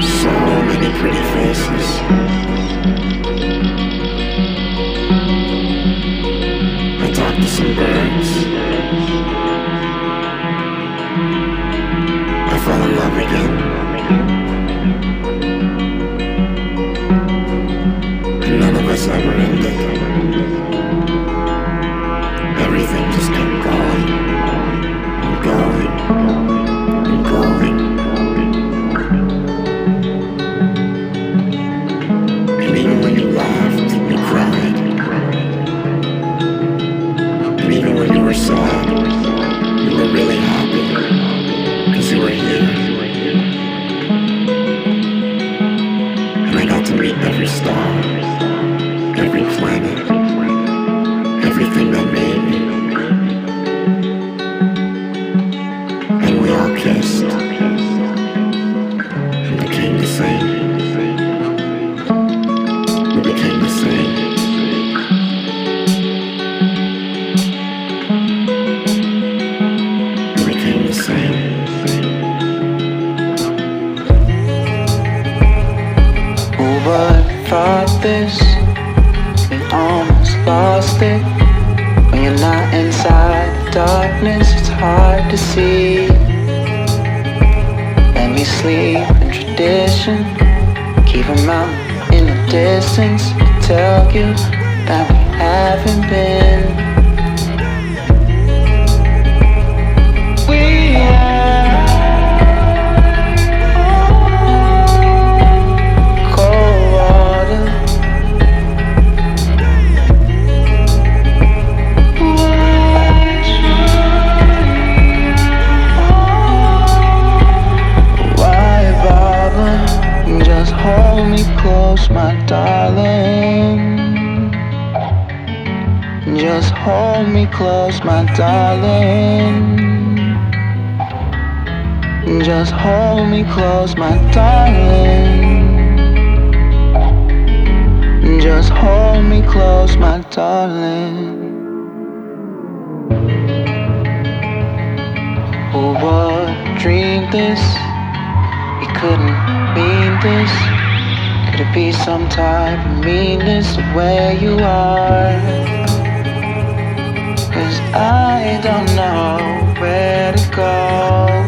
So many pretty faces. I talked to some birds. I fell in love again. And none of us ever ended. Every star, every planet, everything that made me. And we all kissed and became the same. We became the same. We became the same. Who thought this? We almost lost it. When you're not inside the darkness, it's hard to see. Let me sleep in tradition. Keep 'em out in the distance. To tell you that we haven't been. Close, my darling. Just hold me close, my darling. Just hold me close, my darling. Just hold me close, my darling. Who would dream this? We couldn't mean this. Could it be some type of meanness where you are? Cause I don't know where to go.